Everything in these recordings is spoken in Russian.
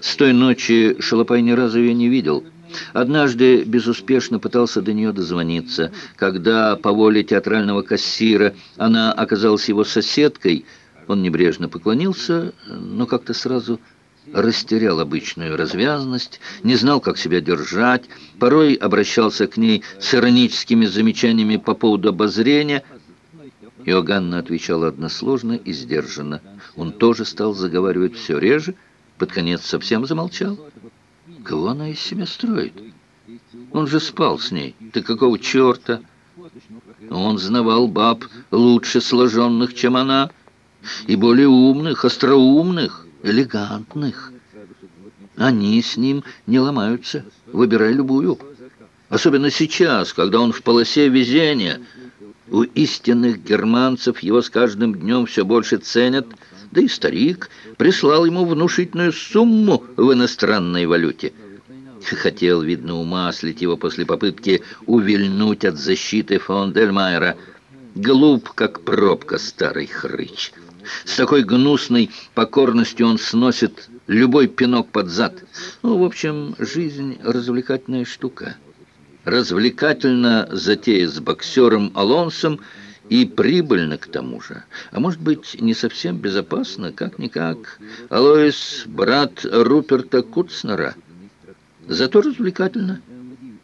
С той ночи Шалопай ни разу ее не видел. Однажды безуспешно пытался до нее дозвониться. Когда по воле театрального кассира она оказалась его соседкой, он небрежно поклонился, но как-то сразу растерял обычную развязность, не знал, как себя держать, порой обращался к ней с ироническими замечаниями по поводу обозрения. Иоганна отвечала односложно и сдержанно. Он тоже стал заговаривать все реже, под конец совсем замолчал. Кого она из себя строит? Он же спал с ней. Ты какого черта? Он знавал баб лучше сложенных, чем она, и более умных, остроумных, элегантных. Они с ним не ломаются. Выбирай любую. Особенно сейчас, когда он в полосе везения. У истинных германцев его с каждым днем все больше ценят – да и старик прислал ему внушительную сумму в иностранной валюте. Хотел, видно, умаслить его после попытки увильнуть от защиты фон Дельмайера. Глуп, как пробка, старый хрыч. С такой гнусной покорностью он сносит любой пинок под зад. Ну, в общем, жизнь развлекательная штука. Развлекательно затея с боксером Алонсом – и прибыльно к тому же. А может быть, не совсем безопасно, как-никак. Алоис — брат Руперта Куцнера. Зато развлекательно.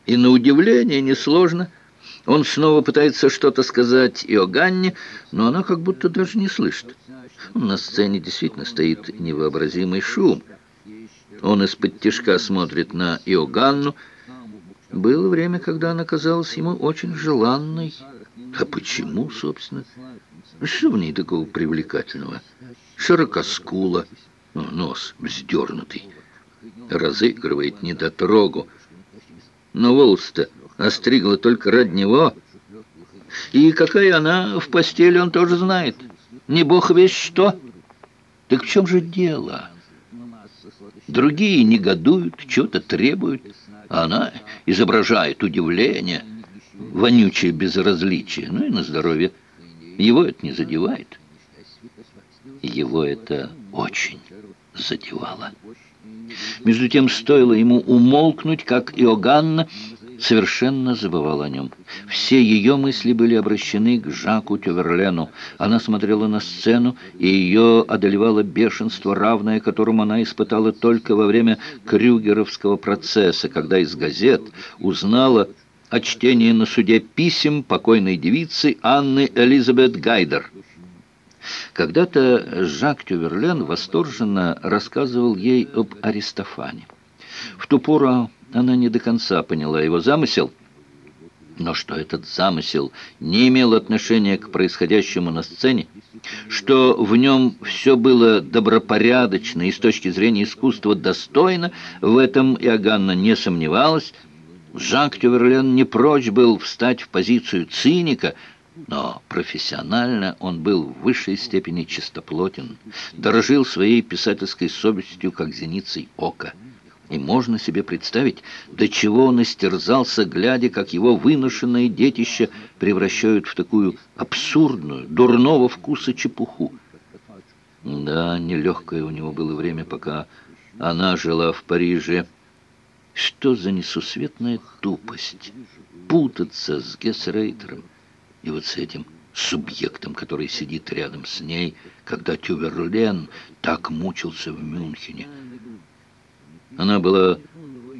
И на удивление несложно. Он снова пытается что-то сказать Иоганне, но она как будто даже не слышит. На сцене действительно стоит невообразимый шум. Он из-под тишка смотрит на Иоганну. Было время, когда она казалась ему очень желанной, а почему, собственно? Что в ней такого привлекательного? Широкоскула, нос вздернутый, разыгрывает недотрогу. Но волос-то остригла только ради него. И какая она в постели, он тоже знает. Не бог весь что. Так в чем же дело? Другие негодуют, чего-то требуют, она изображает удивление – вонючее безразличие. Ну и на здоровье. Его это не задевает. Его это очень задевало. Между тем, стоило ему умолкнуть, как Иоганна совершенно забывала о нем. Все ее мысли были обращены к Жаку Тюверлену. Она смотрела на сцену, и ее одолевало бешенство, равное которому она испытала только во время Крюгеровского процесса, когда из газет узнала о чтении на суде писем покойной девицы Анны Элизабет Гайдер. Когда-то Жак Тюверлен восторженно рассказывал ей об Аристофане. В ту пору она не до конца поняла его замысел, но что этот замысел не имел отношения к происходящему на сцене, что в нем все было добропорядочно и с точки зрения искусства достойно, в этом Иоганна не сомневалась, Жак Тюверлен не прочь был встать в позицию циника, но профессионально он был в высшей степени чистоплотен, дорожил своей писательской совестью, как зеницей ока. И можно себе представить, до чего он истерзался, глядя, как его выношенное детище превращают в такую абсурдную, дурного вкуса чепуху. Да, нелегкое у него было время, пока она жила в Париже, что за несусветная тупость путаться с Гессрейтером и вот с этим субъектом, который сидит рядом с ней, когда Тюверлен так мучился в Мюнхене. Она была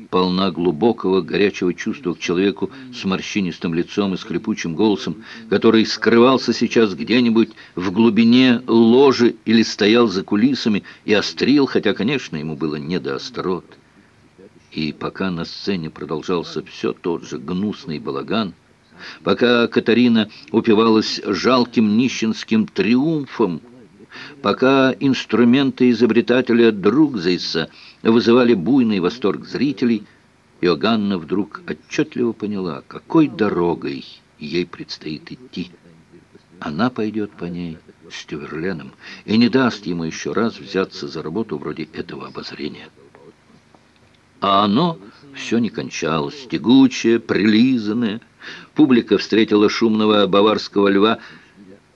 полна глубокого, горячего чувства к человеку с морщинистым лицом и скрипучим голосом, который скрывался сейчас где-нибудь в глубине ложи или стоял за кулисами и острил, хотя, конечно, ему было не до острот. И пока на сцене продолжался все тот же гнусный балаган, пока Катарина упивалась жалким нищенским триумфом, пока инструменты изобретателя Другзейса вызывали буйный восторг зрителей, Иоганна вдруг отчетливо поняла, какой дорогой ей предстоит идти. Она пойдет по ней с Тюверленом и не даст ему еще раз взяться за работу вроде этого обозрения. А оно все не кончалось, тягучее, прилизанное. Публика встретила шумного баварского льва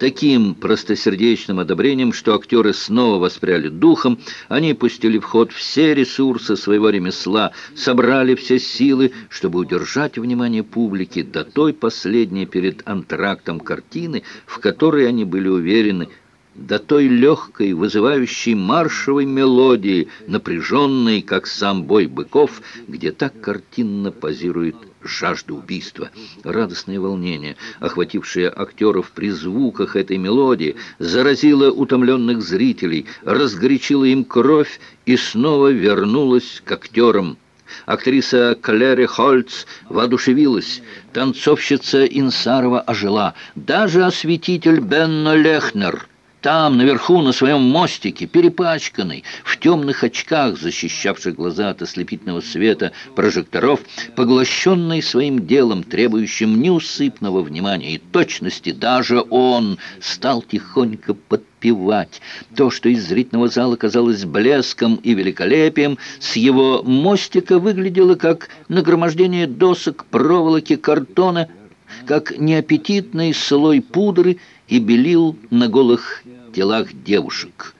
таким простосердечным одобрением, что актеры снова воспряли духом, они пустили в ход все ресурсы своего ремесла, собрали все силы, чтобы удержать внимание публики до той последней перед антрактом картины, в которой они были уверены – до той легкой, вызывающей маршевой мелодии, напряженной, как сам бой быков, где так картинно позирует жажда убийства. Радостное волнение, охватившее актеров при звуках этой мелодии, заразило утомленных зрителей, разгорячило им кровь и снова вернулось к актерам. Актриса Клэри Хольц воодушевилась, танцовщица Инсарова ожила, даже осветитель Бенно Лехнер — там, наверху, на своем мостике, перепачканный, в темных очках, защищавших глаза от ослепительного света прожекторов, поглощенный своим делом, требующим неусыпного внимания и точности, даже он стал тихонько подпевать. То, что из зрительного зала казалось блеском и великолепием, с его мостика выглядело как нагромождение досок, проволоки, картона, как неаппетитный слой пудры и белил на голых телах девушек.